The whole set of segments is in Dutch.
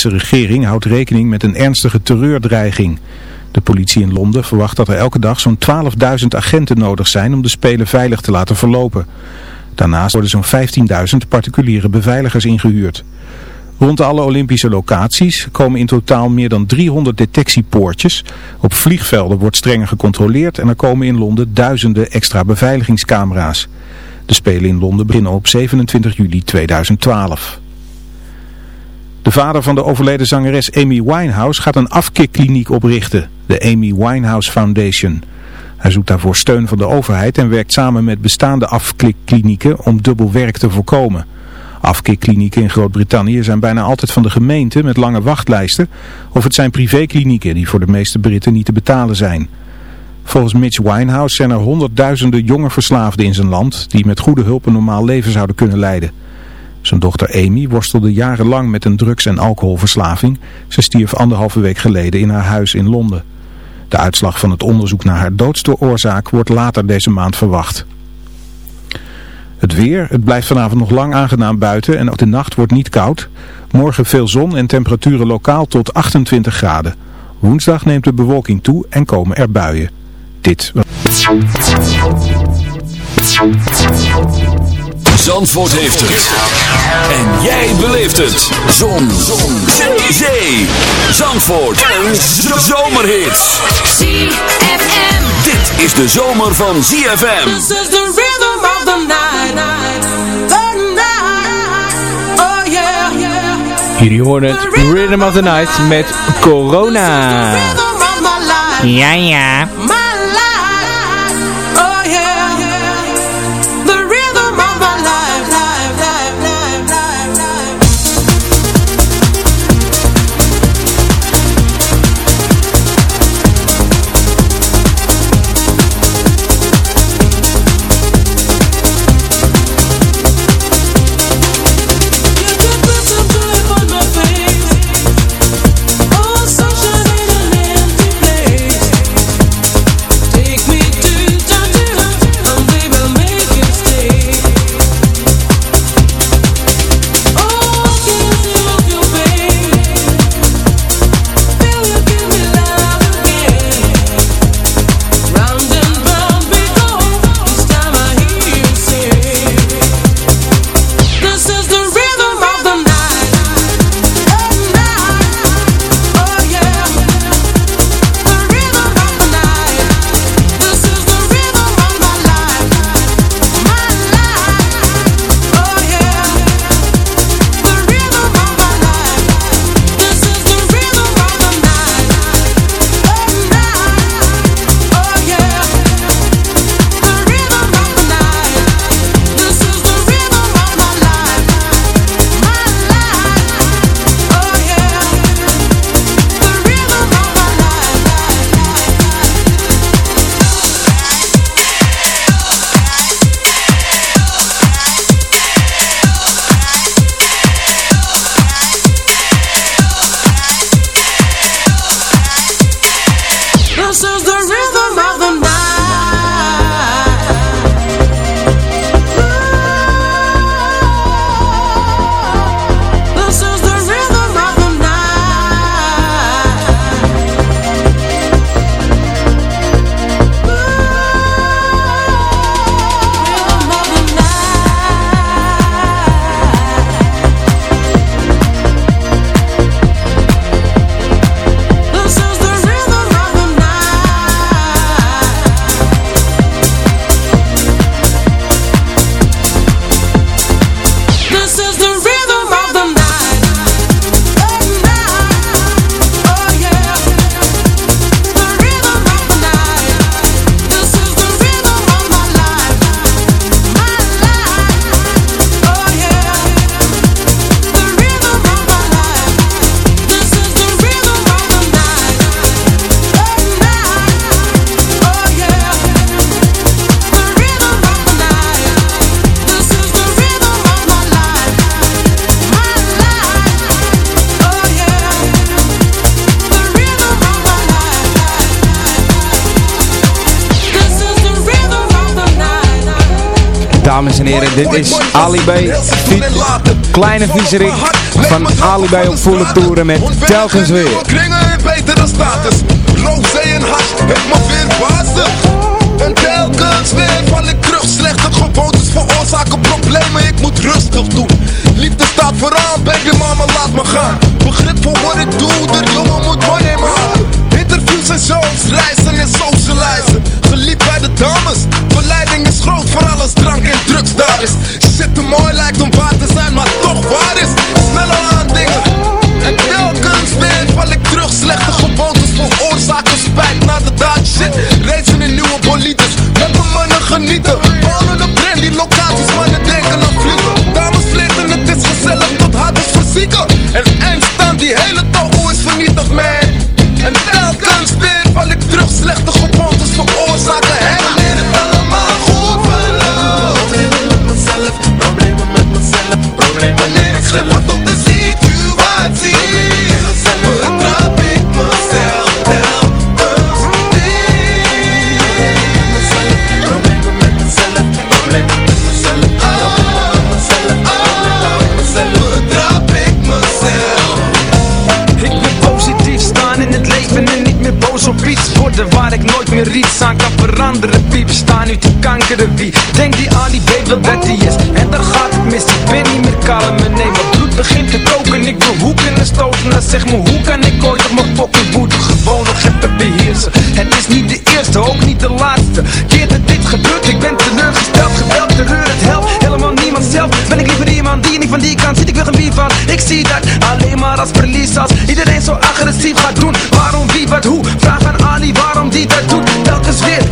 Britse regering houdt rekening met een ernstige terreurdreiging. De politie in Londen verwacht dat er elke dag zo'n 12.000 agenten nodig zijn om de Spelen veilig te laten verlopen. Daarnaast worden zo'n 15.000 particuliere beveiligers ingehuurd. Rond alle Olympische locaties komen in totaal meer dan 300 detectiepoortjes. Op vliegvelden wordt strenger gecontroleerd en er komen in Londen duizenden extra beveiligingscamera's. De Spelen in Londen beginnen op 27 juli 2012. De vader van de overleden zangeres Amy Winehouse gaat een afkikkliniek oprichten, de Amy Winehouse Foundation. Hij zoekt daarvoor steun van de overheid en werkt samen met bestaande afkikklinieken om dubbel werk te voorkomen. Afkikklinieken in Groot-Brittannië zijn bijna altijd van de gemeente met lange wachtlijsten of het zijn privéklinieken die voor de meeste Britten niet te betalen zijn. Volgens Mitch Winehouse zijn er honderdduizenden jonge verslaafden in zijn land die met goede hulp een normaal leven zouden kunnen leiden. Zijn dochter Amy worstelde jarenlang met een drugs- en alcoholverslaving. Ze stierf anderhalve week geleden in haar huis in Londen. De uitslag van het onderzoek naar haar doodsoorzaak wordt later deze maand verwacht. Het weer, het blijft vanavond nog lang aangenaam buiten en ook de nacht wordt niet koud. Morgen veel zon en temperaturen lokaal tot 28 graden. Woensdag neemt de bewolking toe en komen er buien. Dit Zandvoort heeft het. En jij beleeft het. Zon. Zon. Zee. Zee. Zandvoort. Een zomerhit. ZFM. Dit is de zomer van ZFM. This is the rhythm of the night. The night. Oh yeah. Jullie horen het Rhythm of the Night met Corona. Rhythm of my life. Ja, ja. Kleine viezerik van Ali B op volle toeren met telkens weer. Kringen beter dan status. En hash, heeft me weer bazen. En telkens weer van de krug Slechte gewoontes veroorzaken problemen, ik moet rustig doen. Liefde staat vooraan, baby mama laat me gaan. Begrip voor wat ik doe, de jongen moet money maken. Interviews en shows, reis Je aan kan veranderen Piep, staan nu te kankeren Wie? Denkt die aan die baby dat hij is? En dan gaat het mis, ik ben niet meer kalm. En Nee, mijn bloed begint te koken Ik wil hoeken en stoten, dan zeg me Hoe kan ik ooit op mijn fucking boete Gewoon nog even beheersen? Het is niet de eerste, ook niet de laatste. Keer dat dit gebeurt, ik ben teleurgesteld Geweld, terreur, het helpt helemaal niemand zelf. Ben ik liever iemand die niet van die kant zit Ik wil een bier van, ik zie dat Alleen maar als verlies als iedereen zo agressief gaat doen. Waarom, wie, wat, hoe? Yeah.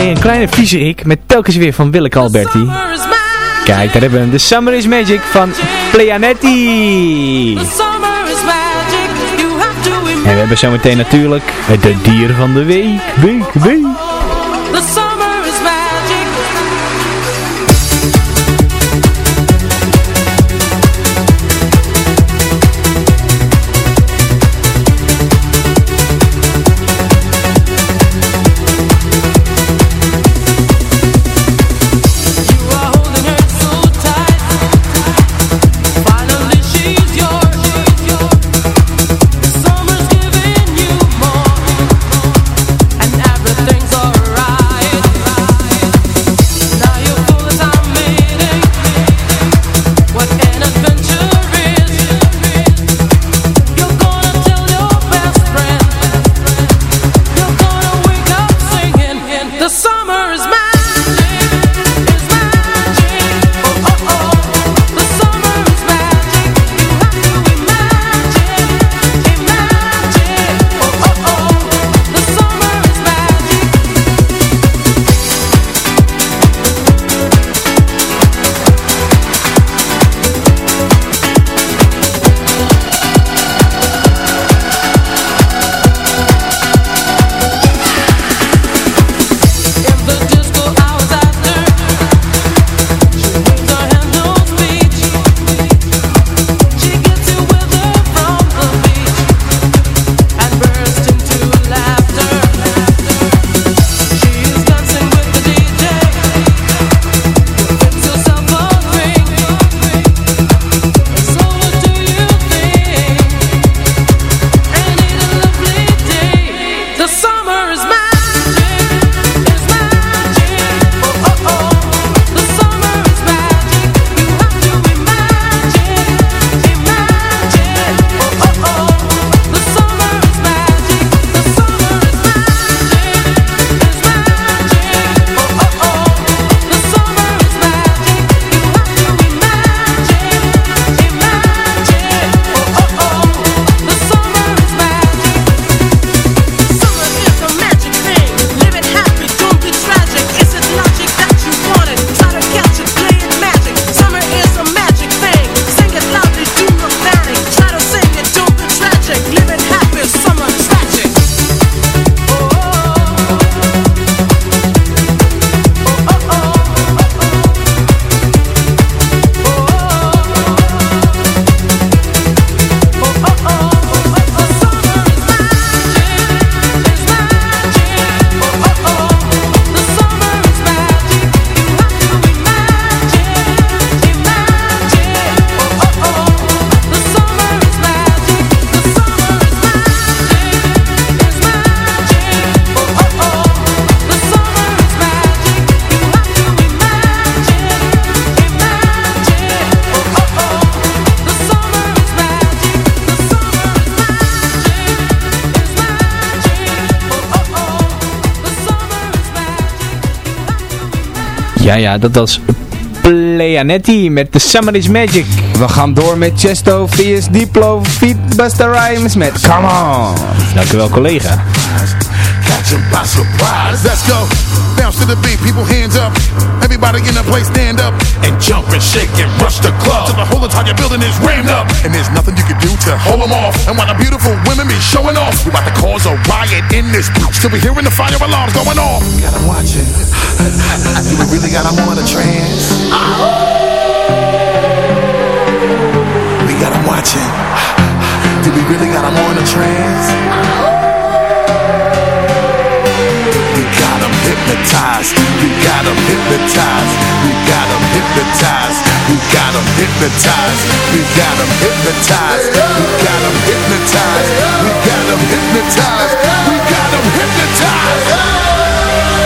een kleine vieze ik met telkens weer van Willeke Alberti. Kijk, daar hebben we de The Summer is Magic van Pleanetti. En we hebben zometeen natuurlijk de dier van de week. Week, week. Ja, ja, dat was Playanetti met The Summer is Magic. We gaan door met Chesto, vs Diplo, Feet, Rhymes met Come On. Dankjewel collega. Catch 'em by surprise. Let's go. Bounce to the beat, people hands up. Everybody in the place stand up and jump and shake and rush the club. Till the whole entire building is rammed up. And there's nothing you can do to hold them off. And while the beautiful women be showing off, we about to cause a riot in this bitch. Till we hearing the fire alarms going off. Got 'em watching. we really got 'em on a trance. We got got 'em watching. Do we really got 'em on a trance? hypnotized. We got 'em hypnotized. We got 'em hypnotized. We got 'em hypnotized. We got 'em hypnotized. We got 'em hypnotized. We got 'em hypnotized. We got 'em hypnotized.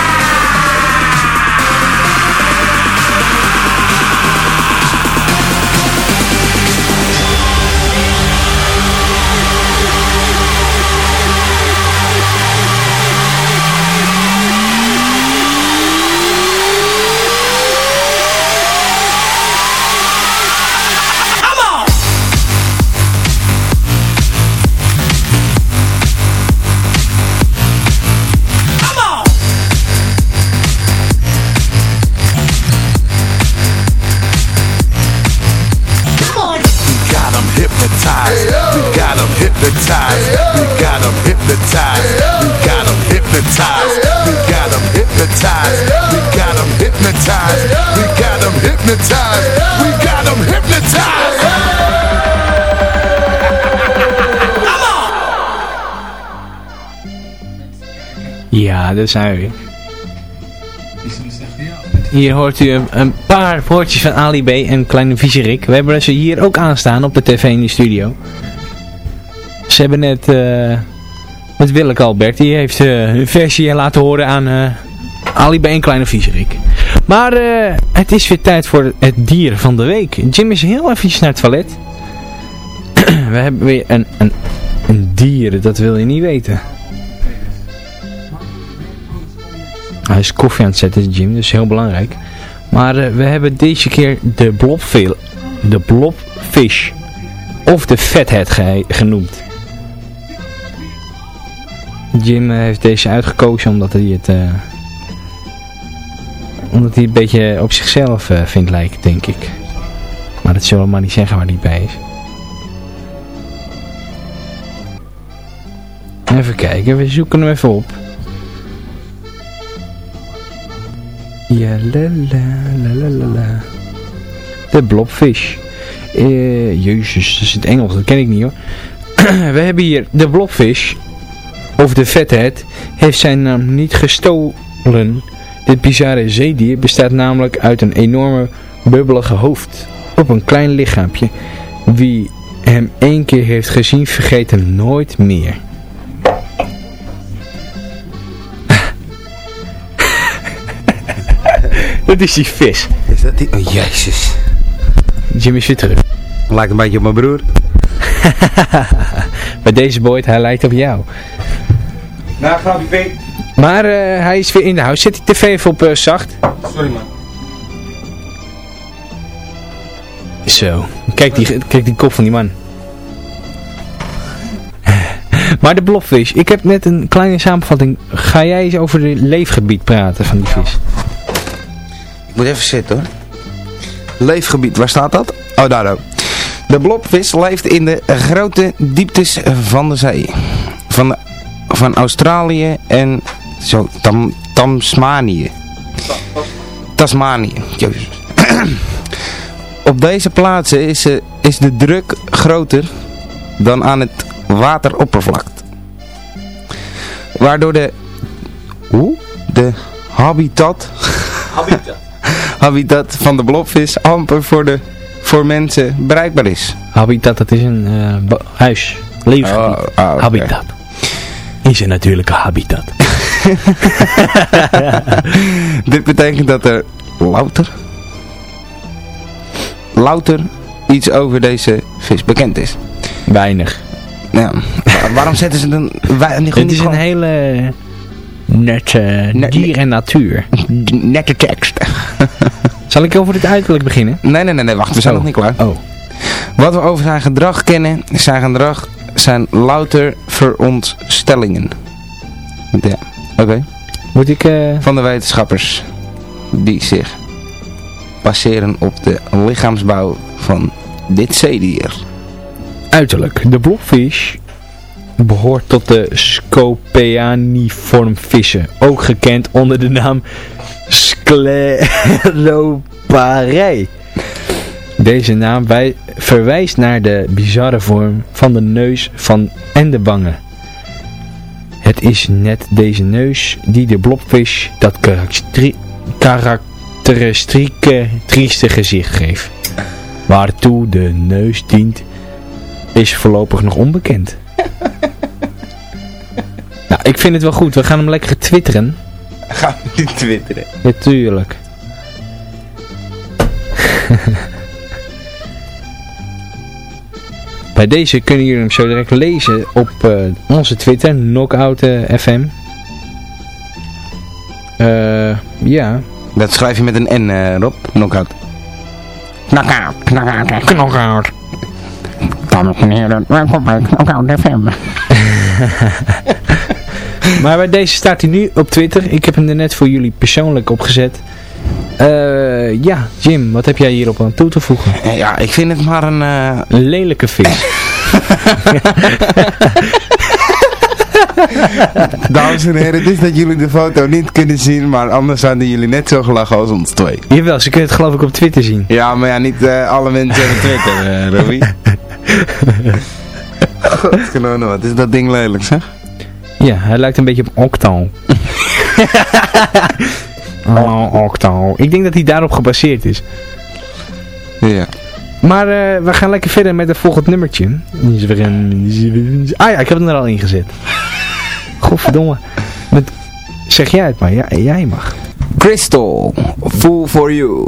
Ja, daar zijn we weer. Hier hoort u een, paar woordjes van Ali B en Kleine Viezerik. We hebben ze hier ook aanstaan op de tv in de studio. Ze hebben net eh met Willeke Albert, die heeft eh, een versie laten horen aan eh Ali B en Kleine Viezerik. Maar het is weer tijd voor het dier van de week. Jim is heel eventjes naar het toilet. We hebben weer een, een, een dier, dat wil je niet weten. Hij is koffie aan het zetten, Jim, dus heel belangrijk. Maar eh, we hebben deze keer de blobveel, de blobfish, of de fathead ge- genoemd. Jim eh, heeft deze uitgekozen omdat hij het, eh, omdat hij een beetje op zichzelf vindt lijken, denk ik. Maar dat zullen we maar niet zeggen waar hij bij is. Even kijken, we zoeken hem even op. Ja, la la la la la. De blobfish. Eh, jezus, dat is het Engels, dat ken ik niet hoor. We hebben hier de blobfish, of de fathead, heeft zijn naam niet gestolen. Dit bizarre zeedier bestaat namelijk uit een enorme bubbelige hoofd op een klein lichaampje. Wie hem één keer heeft gezien, vergeet hem nooit meer. Dat is die vis. Is dat die? Oh, jezus. Jim is weer terug. Lijkt een beetje op mijn broer. Bij deze boy, hij lijkt op jou. Nou, grapje Pink. Maar eh, hij is weer in de huis. Zet die tv even op eh, zacht. Sorry man. Zo. Kijk die, kijk die kop van die man. Maar de blobfish. Ik heb net een kleine samenvatting. Ga jij eens over het leefgebied praten van die vis? Ik moet even zitten hoor. Leefgebied, waar staat dat? Oh, daar ook. De blobvis leeft in de grote dieptes van de zee. Van, van Australië en zo, Tam, Tasmanië. Tasmanië. Jezus. Op deze plaatsen is, is de druk groter dan aan het wateroppervlak. Waardoor de... Hoe? De habitat... habitat van de blobvis amper voor, de, voor mensen bereikbaar is. Habitat, dat is een ba- huis. Leefgebied. Oh, oké. Habitat. Is een natuurlijke habitat. Dit betekent dat er louter, louter iets over deze vis bekend is. Weinig. Ja. Wa- Waarom zetten ze dan... Het is een gewoon nette Net- dier en natuur. nette tekst. Zal ik over dit uiterlijk beginnen? Nee, nee, nee, nee, wacht, we zijn Oh. nog niet klaar. Oh. Wat we over zijn gedrag kennen, zijn gedrag zijn louter verontstellingen. Ja, oké. Moet ik... eh, Van de wetenschappers die zich baseren op de lichaamsbouw van dit zeedier. Uiterlijk. De blobfish behoort tot de Scopeaniformvissen. Ook gekend onder de naam Scleroparei. Deze naam wij verwijst naar de bizarre vorm van de neus van en de wangen. Het is net deze neus die de blobfish dat karakteristieke trieste gezicht geeft. Waartoe de neus dient is voorlopig nog onbekend. Nou, ik vind het wel goed. We gaan hem lekker twitteren. Gaan we niet twitteren? Natuurlijk. Bij deze kunnen jullie hem zo direct lezen op eh, onze Twitter, Knockout eh, FM. Eh, ja. Dat schrijf je met een N, eh, Rob. Knockout. Knockout, knockout, Knockout. Dames en heren, welkom bij Knockout FM. Maar bij deze staat hij nu op Twitter. Ik heb hem er net voor jullie persoonlijk opgezet. Eh, ja, Jim, wat heb jij hierop aan toe te voegen? Eh, Ja, ik vind het maar een... eh, Een lelijke vis. Dames en heren, het is dat jullie de foto niet kunnen zien, maar anders hadden jullie net zo gelachen als ons twee. Jawel, ze kunnen het geloof ik op Twitter zien. Ja, maar ja, niet eh, alle mensen hebben Twitter, eh Robbie. Godgenomen, wat is dat ding lelijk, zeg? Ja, hij lijkt een beetje op Octal. oh, Octal. Ik denk dat hij daarop gebaseerd is. Ja. Maar eh, we gaan lekker verder met het volgende nummertje. Ah ja, ik heb hem er al ingezet. Godverdomme. Met... Zeg jij het maar, ja, jij mag. Crystal, Fool for You.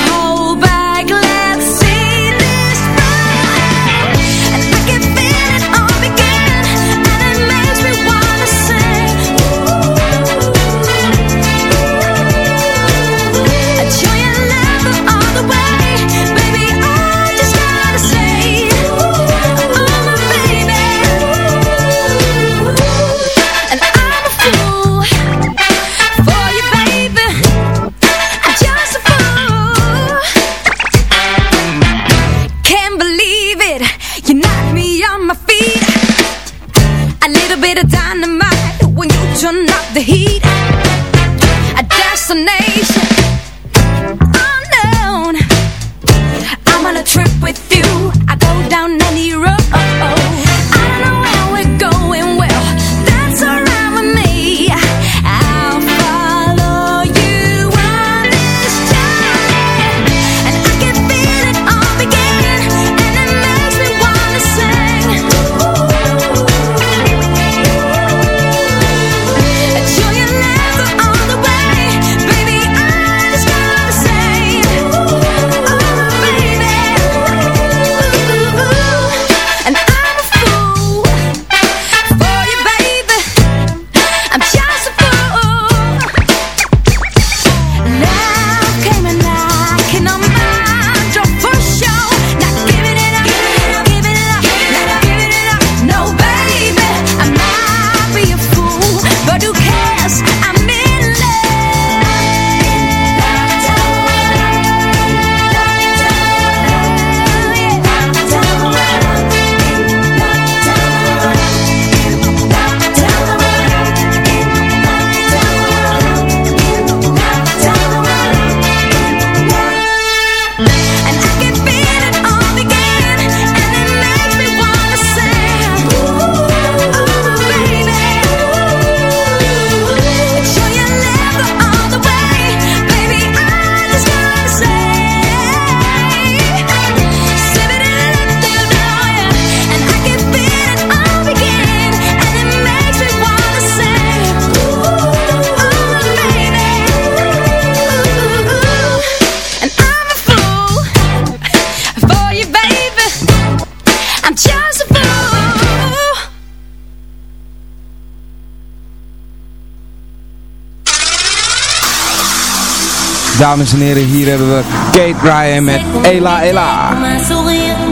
dames en heren. Hier hebben we Kate Bryan met Ela Ela.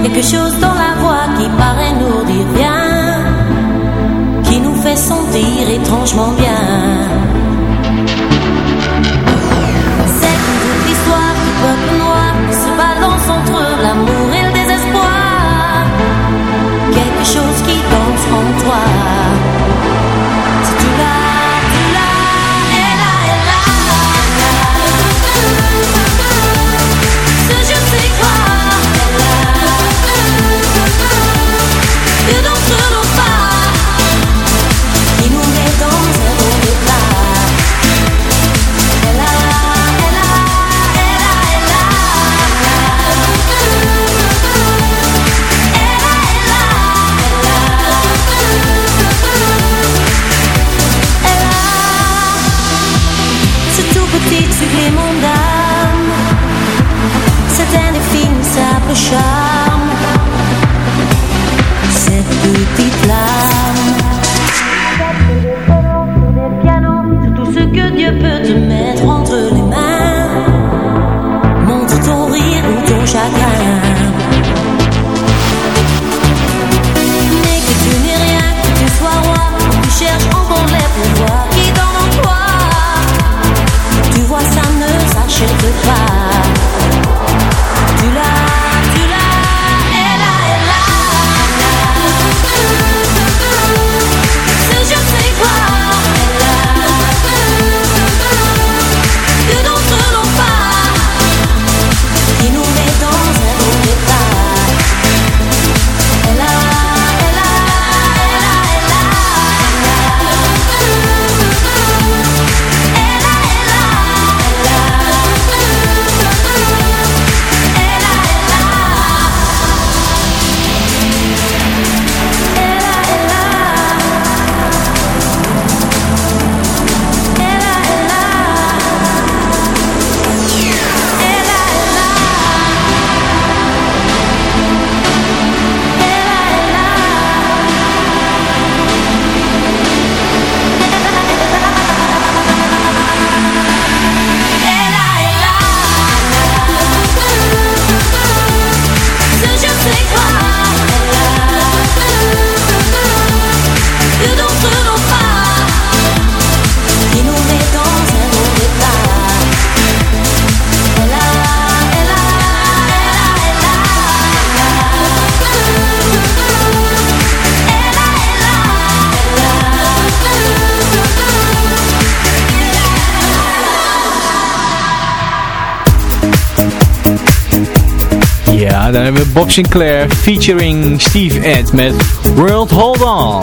Quelque chose dans la voix qui paraît nous dire bien, qui nous fait sentir étrangement bien. C'est toute l'histoire du peuple noir qui se balance entre l'amour et le désespoir. Quelque chose qui danse en toi. shine. Hebben we Bob Sinclair featuring Steve Ed met World Hold On.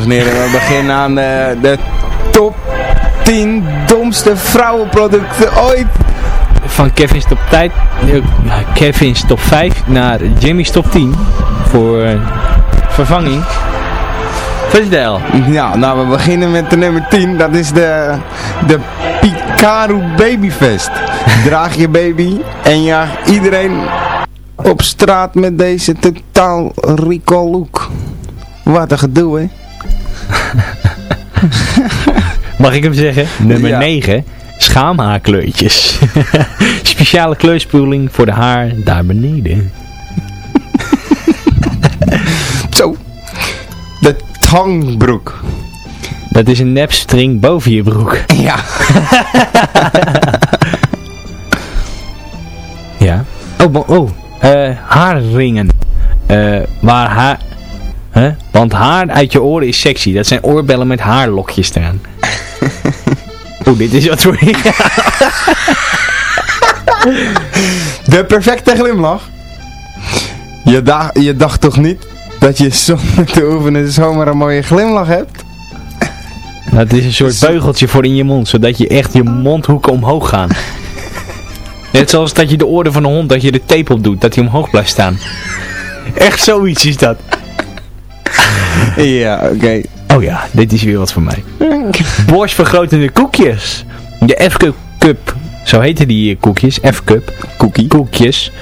Dames en heren, we beginnen aan de, de top 10 domste vrouwenproducten ooit. Van Kevin's top tijd, eh, ja, Kevin's top 5 naar Jimmy's top 10 voor eh, vervanging. Vertel. Ja, nou we beginnen met de nummer 10. Dat is de, de Pikaru Babyfest. Draag je baby en jaag iedereen op straat met deze totaal recall look. Wat een gedoe, hè? Mag ik hem zeggen? Nummer Ja. 9. Schaamhaarkleurtjes. Speciale kleurspoeling voor de haar daar beneden. Zo. De tangbroek. Dat is een nepstring boven je broek. Ja. Ja. Oh, oh. eh, haarringen. Eh, waar haar... Want haar uit je oren is sexy. Dat zijn oorbellen met haarlokjes eraan. Oeh, dit is wat voor... De perfecte glimlach. Je, da je dacht toch niet dat je zonder te oefenen zomaar een mooie glimlach hebt? Dat is een soort beugeltje voor in je mond. Zodat je echt je mondhoeken omhoog gaan. Net zoals dat je de oren van een hond, dat je de tape op doet. Dat hij omhoog blijft staan. Echt zoiets is dat. Ja, oké. Oh ja, dit is weer wat voor mij. Bosch vergrotende koekjes. Je F-cup zo heten die eh, koekjes, F-cup. Cookie. Koekjes.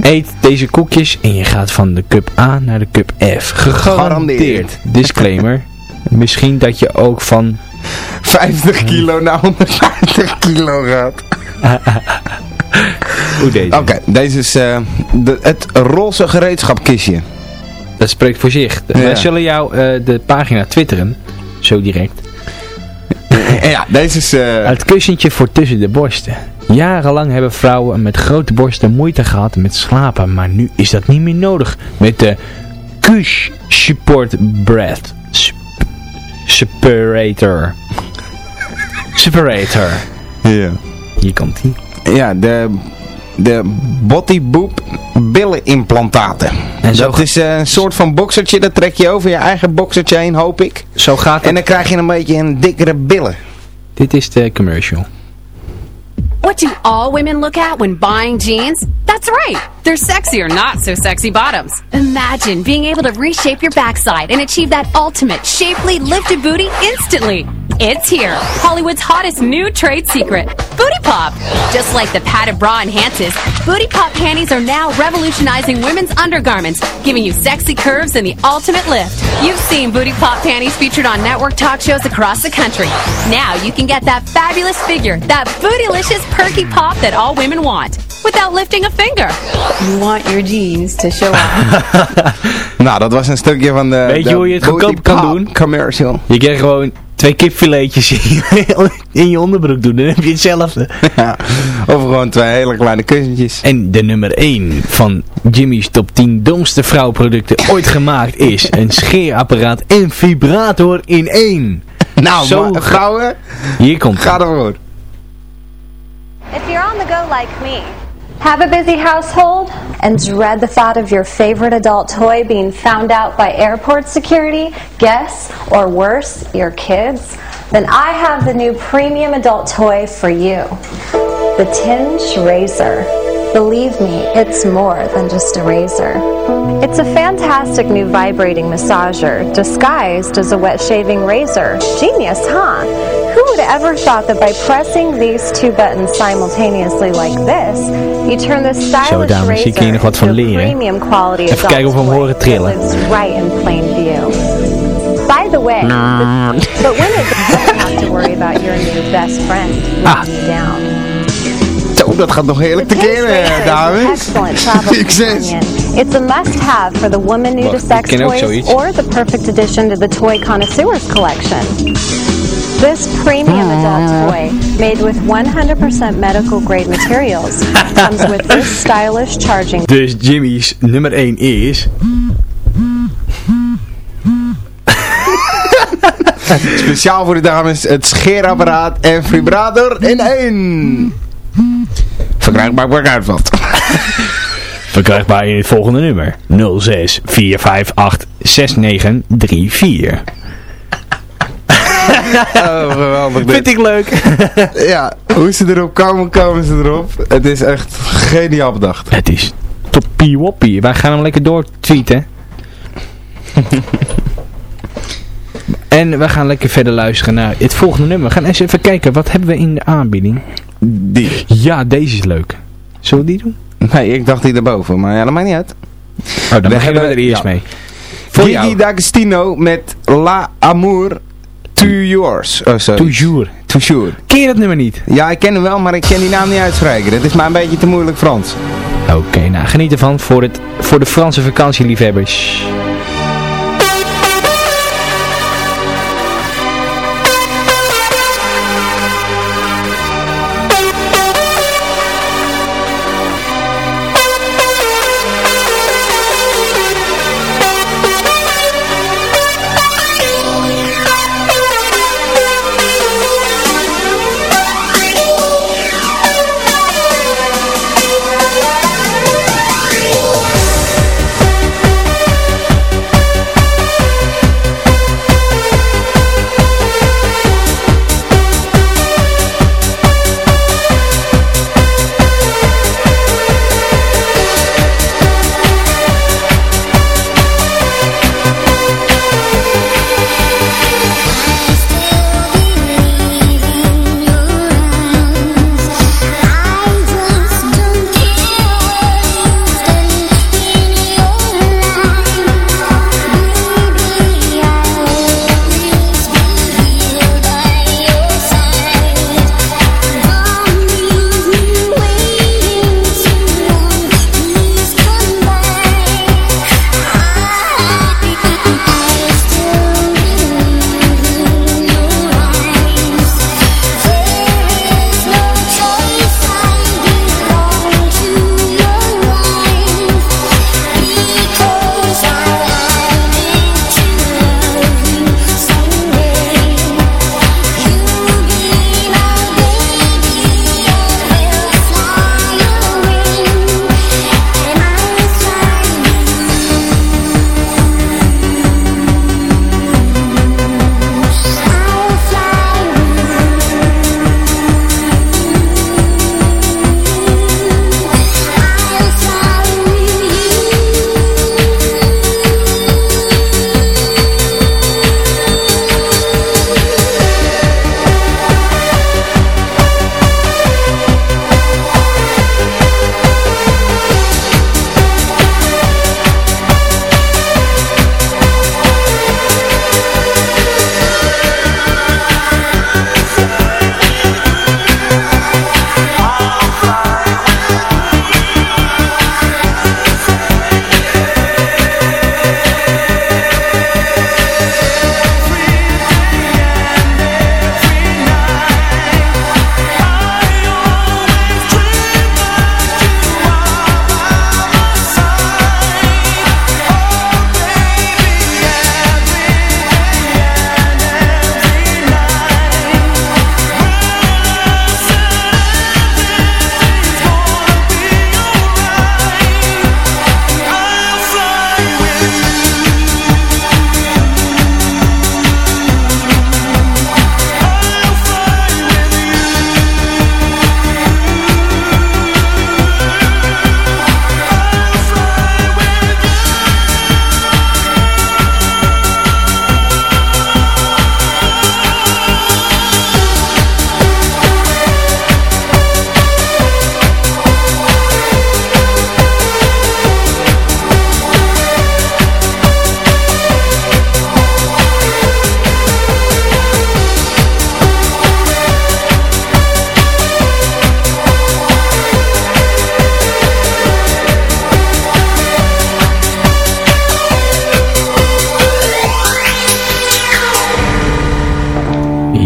Eet deze koekjes en je gaat van de cup A naar de cup F. Gegarandeerd. Gegarandeerd. Disclaimer. Misschien dat je ook van 50 kilo naar 150 kilo gaat. Hoe deze. Oké, deze is eh, de, het roze gereedschapkistje. Dat spreekt voor zich. Ja. Wij zullen jou eh, de pagina twitteren. Zo direct. ja, deze is... eh, Het kussentje voor tussen de borsten. Jarenlang hebben vrouwen met grote borsten moeite gehad met slapen, maar nu is dat niet meer nodig. Met de Cush Support Breath Sp- Separator. Separator. ja. Hier komt ie. Ja, de, de body boob billenimplantaten. En zo dat is eh, een soort van boksertje, dat trek je over je eigen boksertje heen, hoop ik. Zo gaat het. En dan krijg je een beetje een dikkere billen. Dit is de commercial. What do all women look at when buying jeans? That's right. They're sexy or not so sexy bottoms. Imagine being able to reshape your backside and achieve that ultimate shapely lifted booty instantly. It's here. Hollywood's hottest new trade secret. Booty Pop. Just like the padded bra enhances, Booty Pop panties are now revolutionizing women's undergarments, giving you sexy curves and the ultimate lift. You've seen Booty Pop panties featured on network talk shows across the country. Now you can get that fabulous figure, that bootylicious perky pop that all women want, without lifting a finger. You want your jeans to show off. Nou, dat was een stukje van de... Weet je de hoe je het goedkoop kan doen? Commercial. Je krijgt gewoon twee kipfiletjes in je, in je onderbroek doen. Dan heb je hetzelfde. Ja, of gewoon twee hele kleine kussentjes. En de nummer 1 van Jimmy's top 10 domste vrouwproducten ooit gemaakt is een scheerapparaat en vibrator in één. Nou, Zo maar, ga- vrouwen, Hier komt ga ervoor. If you're on the go like me, have a busy household, and dread the thought of your favorite adult toy being found out by airport security, guests, or worse, your kids, then I have the new premium adult toy for you the Tinge Razor. Believe me, it's more than just a razor. It's a fantastic new vibrating massager disguised as a wet shaving razor. Genius, huh? Who would ever thought that by pressing these two buttons simultaneously like this, you turn the stylish dames, razor hier nog wat van into a leren. premium quality Even adult kijken of we hem toy horen trillen. right in plain view. By the way, but when it doesn't have to worry about your new best friend Ah. letting you down. Zo, dat gaat nog heerlijk The tekeer, Tinge Razor is an dames. Succes. It's a must-have for the woman new to sex ik toys or the perfect addition to the toy connoisseurs collection. This premium adult toy, made with 100% medical grade materials, comes with this stylish charging Dus Jimmy's nummer 1 is... Speciaal voor de dames, het scheerapparaat en vibrator in één. Verkrijgbaar bij Kruidvat. Verkrijgbaar in het volgende nummer. 06 458 6934. Oh, geweldig dit. Vind ik leuk. Ja, hoe ze erop komen, komen ze erop. Het is echt geniaal bedacht. Het is toppie woppie. Wij gaan hem lekker doortweeten. en we gaan lekker verder luisteren naar het volgende nummer. We gaan eens even kijken, wat hebben we in de aanbieding? Die. Ja, deze is leuk. Zullen we die doen? Nee, ik dacht die daarboven, maar ja, dat maakt niet uit. Oh, dan We beginnen we hebben- er eerst ja. mee. Voor Gigi. D'Agostino met La Amour to Yours. Oh, sorry. Toujours. Toujours. Ken je dat nummer niet? Ja, ik ken hem wel, maar ik ken die naam niet uitspreken. Dat is mij een beetje te moeilijk Frans. Oké, nou geniet ervan voor, het, voor de Franse vakantieliefhebbers.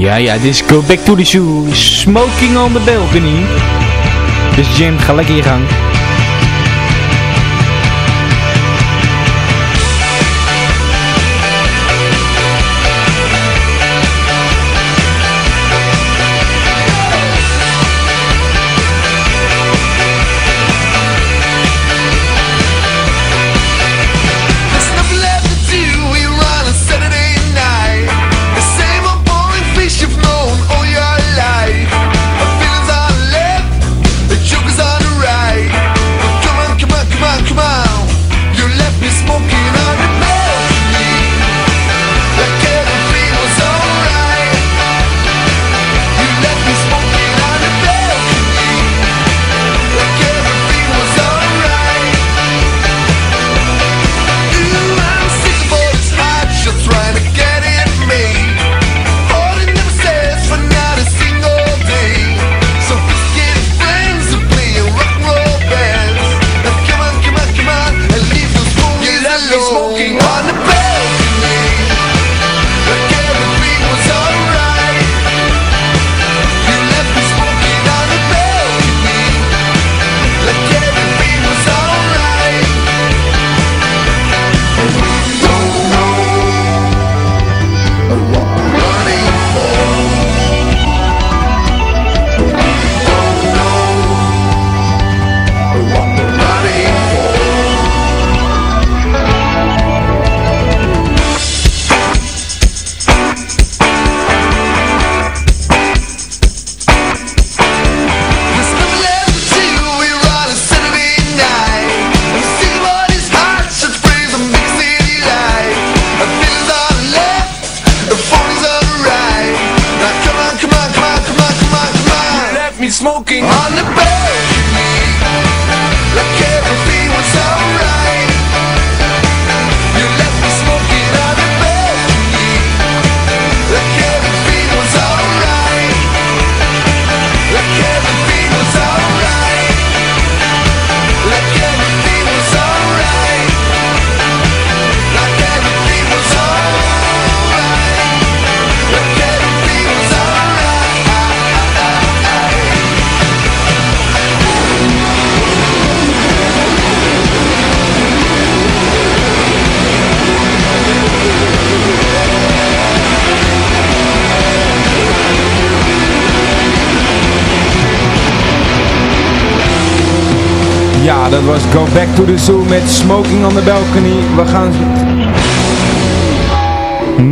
Ja, ja, dit is Go Back to the Zoo. Smoking on the Balcony. Dus Jim, ga lekker je gang. de met Smoking on the Balcony. We gaan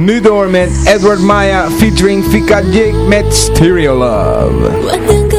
nu door met Edward Maya featuring Fika Jig met Stereo Love.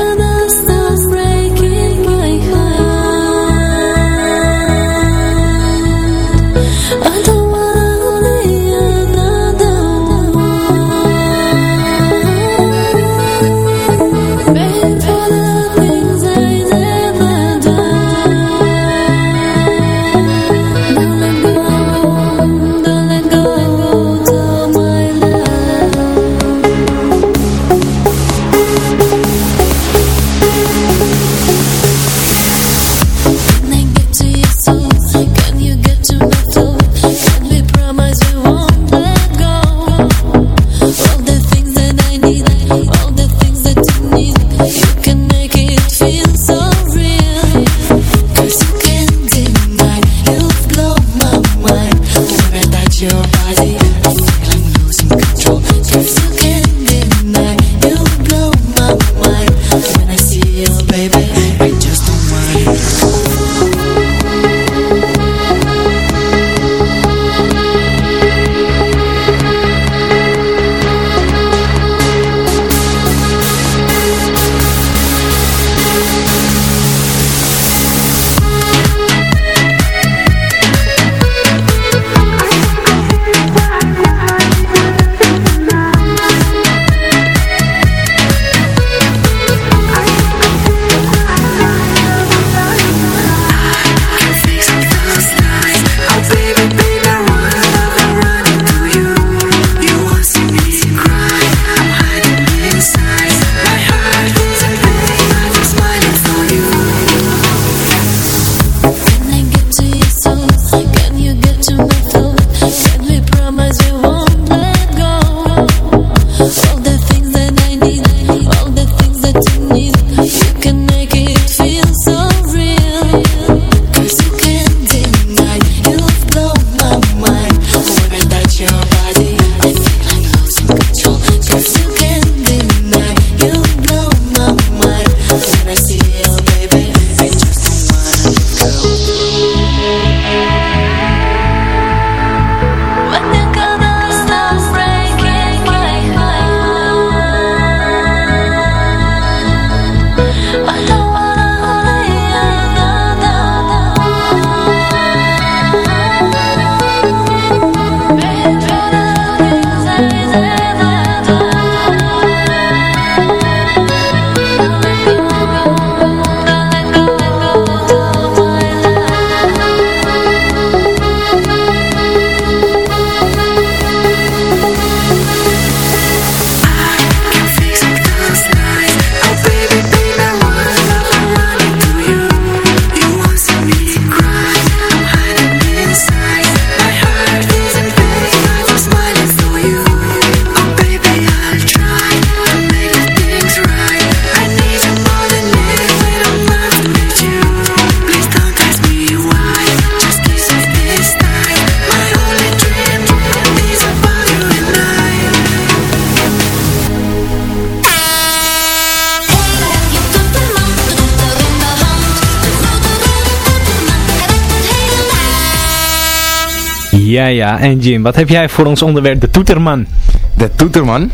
Ja. En Jim, wat heb jij voor ons onderwerp? De toeterman. De toeterman.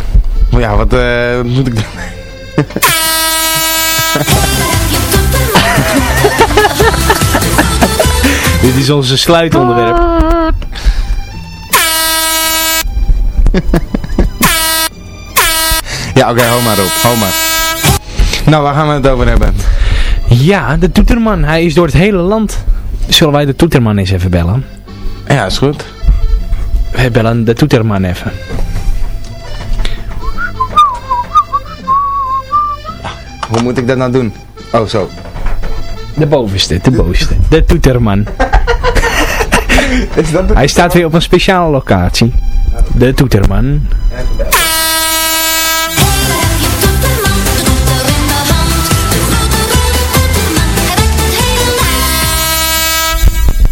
Maar ja, wat, eh, moet ik doen? Dit is onze sluitonderwerp. Ja, oké, hou maar op. Hou maar. Nou, waar gaan we het over hebben? Ja, de toeterman. Hij is door het hele land. Zullen wij de toeterman eens even bellen? Ja, is goed. Wij bellen de toeterman even. Hoe moet ik dat nou doen? Oh, zo. De bovenste, de bovenste. De toeterman. Is dat de... Hij staat weer op een speciale locatie. De toeterman.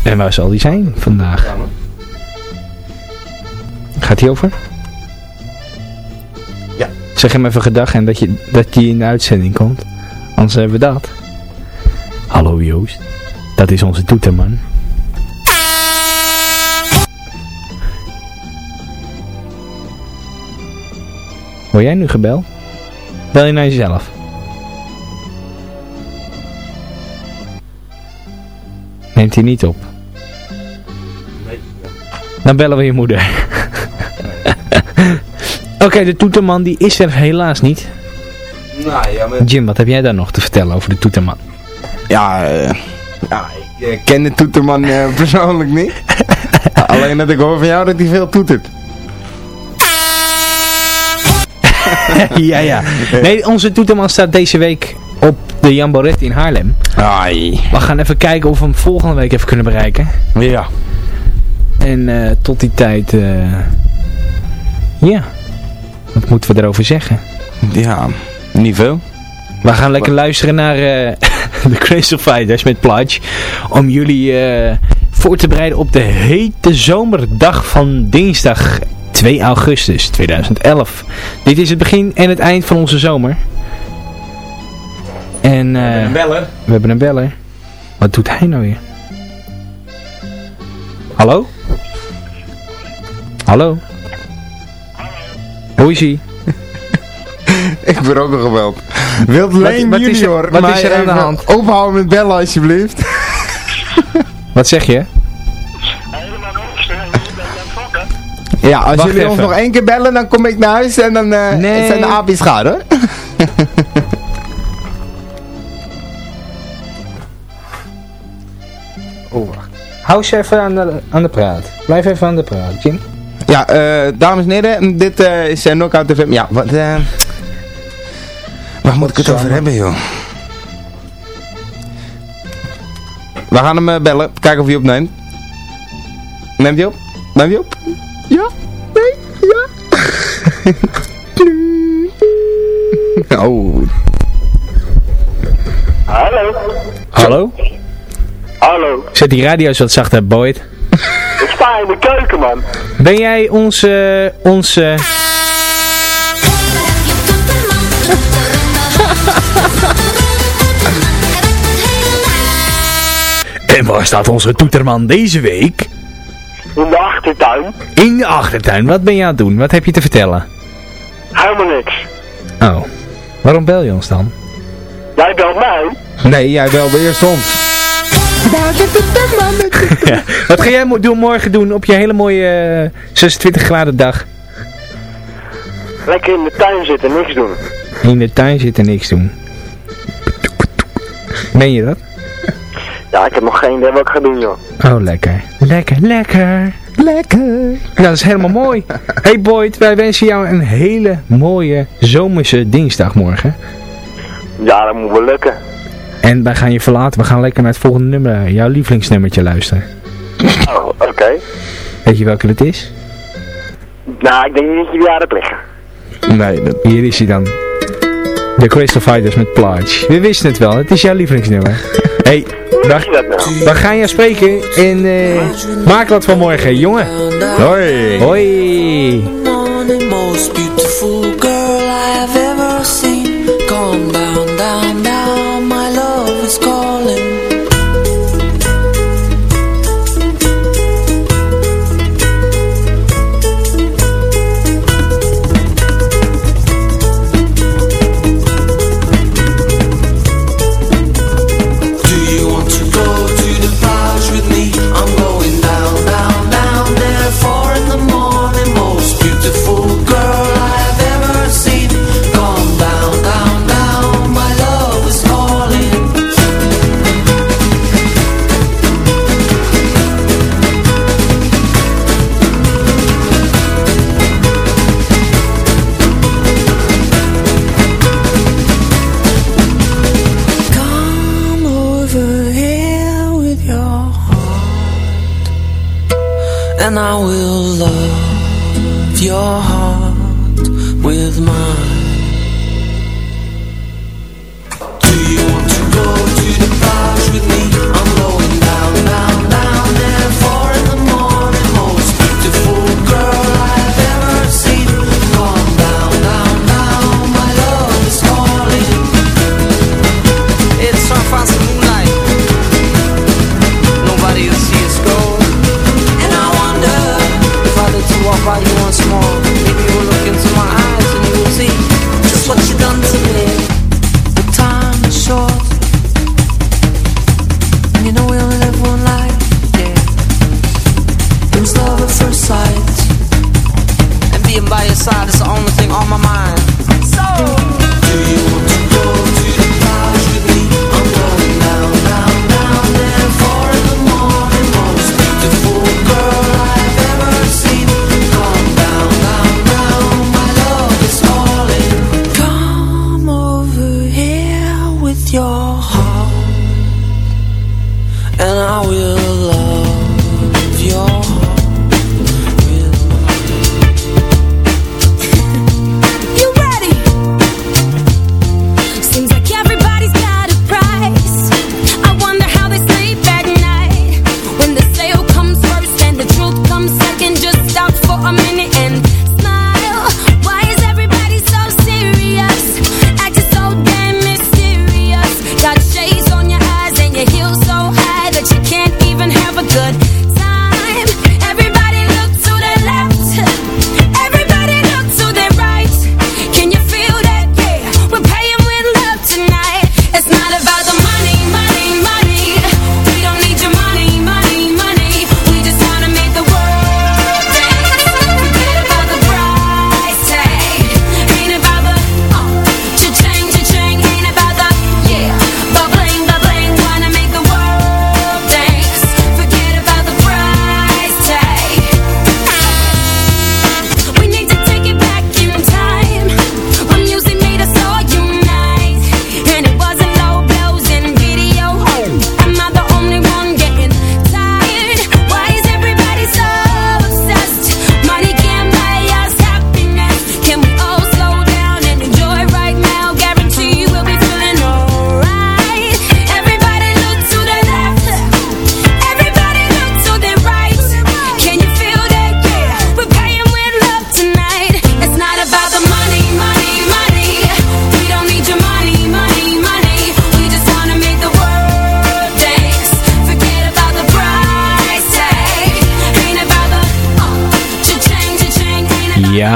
En waar zal die zijn vandaag? Gaat hij over? Ja. Zeg hem even gedag en dat je, dat in de uitzending komt. Anders hebben we dat. Hallo Joost. Dat is onze toeterman. Word jij nu gebeld? Bel je naar jezelf? Neemt hij niet op? Dan bellen we je moeder. Oké, de toeterman die is er helaas niet. Nou, ja, maar... Jim, wat heb jij daar nog te vertellen over de toeterman? Ja, eh, ja ik eh, ken de toeterman eh, persoonlijk niet. Alleen dat ik hoor van jou dat hij veel toetert. ja, ja. Nee, onze toeterman staat deze week op de Jamboree in Haarlem. Ai. We gaan even kijken of we hem volgende week even kunnen bereiken. Ja. En tot die tijd... ja. Wat moeten we erover zeggen? Ja, niet veel. We gaan lekker luisteren naar eh, de Crystal Fighters met Plage. Om jullie eh, voor te bereiden op de hete zomerdag van dinsdag 2 augustus 2011. Dit is het begin en het eind van onze zomer. En eh, Beller. we hebben een beller. Wat doet hij nou weer? Hallo? Hallo? Hij? Ik ben ook nog gebeld. Wilt Leen junior wat is er aan de hand? ophouden met bellen alsjeblieft? Wat zeg je? Ja, als Wacht jullie ons nog één keer bellen, dan kom ik naar huis en dan eh, Nee. zijn de apies gaar hoor. Oh, wacht. Hou ze even aan de, aan de praat. Blijf even aan de praat, Jim. Ja, eh, dames en heren, dit eh, is uh, Knockout FM. Ja, wat, eh waar moet ik het over hebben, joh? We gaan hem bellen, kijken of hij opneemt. Neemt hij op? Neemt hij op? Ja? Nee? Ja? oh. Hallo. Hallo? Hallo. Zet die radio eens wat zachter, Boyd. Ik sta in de keuken, man. Ben jij onze... onze... En waar staat onze toeterman deze week? In de achtertuin. In de achtertuin. Wat ben je aan het doen? Wat heb je te vertellen? Helemaal niks. Oh. Waarom bel je ons dan? Jij belt mij. Nee, jij belde eerst ons. Ja. Wat ga jij doen morgen doen op je hele mooie eh, 26 graden dag? Lekker in de tuin zitten, niks doen. In de tuin zitten en niks doen. Meen je dat? Ja, ik heb nog geen idee wat ik ga doen, joh. Oh, lekker. Lekker, lekker. Lekker. Ja, dat is helemaal mooi. Hey Boyd, wij wensen jou een hele mooie zomerse dinsdag morgen. Ja, dat moet wel lukken. En wij gaan je verlaten. We gaan lekker naar het volgende nummer, jouw lievelingsnummertje luisteren. Oh, oké. Weet je welke het is? Nou, ik denk niet dat je die aan het liggen. Nee, dat... Hier is hij dan. De Crystal Fighters met Plarge. We wisten het wel, het is jouw lievelingsnummer. hey, dag, dat nou? we gaan je spreken en eh, maak wat van morgen, jongen. Hoi. Hoi.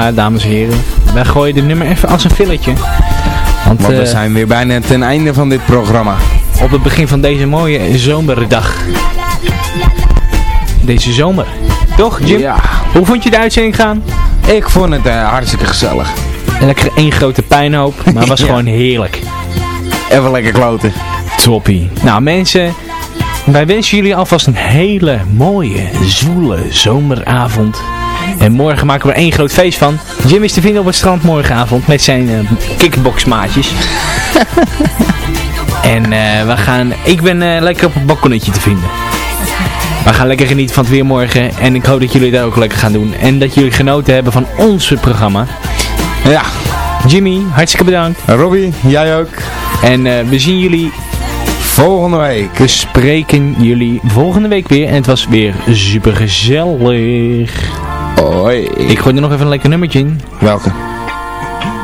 Eh, dames en heren. Wij gooien de nummer even als een filletje. Want, we eh, zijn weer bijna ten einde van dit programma. Op het begin van deze mooie zomerdag. Deze zomer. Toch, Jim? Ja. Hoe vond je de uitzending gaan? Ik vond het eh, hartstikke gezellig. Lekker één grote pijnhoop, maar het was gewoon heerlijk. Even lekker kloten. Toppie. Nou mensen, wij wensen jullie alvast een hele mooie, zoele zomeravond. En morgen maken we één groot feest van. Jim is te vinden op het strand morgenavond met zijn eh, kickboxmaatjes. en eh, we gaan, ik ben eh, lekker op het balkonnetje te vinden. We gaan lekker genieten van het weer morgen. En ik hoop dat jullie dat ook lekker gaan doen. En dat jullie genoten hebben van ons programma. Ja, Jimmy, hartstikke bedankt. Robbie, jij ook. En we zien jullie volgende week. We spreken jullie volgende week weer. En het was weer super gezellig. Ik gooi er nog even een lekker nummertje in. Welke?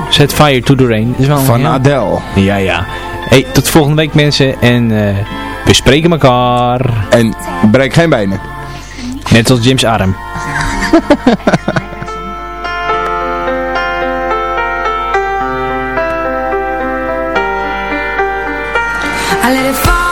Set Fire to the Rain. Is wel Van. Adele. Ja, ja. Hey, tot volgende week mensen. En uh, we spreken elkaar. En breek geen benen. Net als Jim's arm. I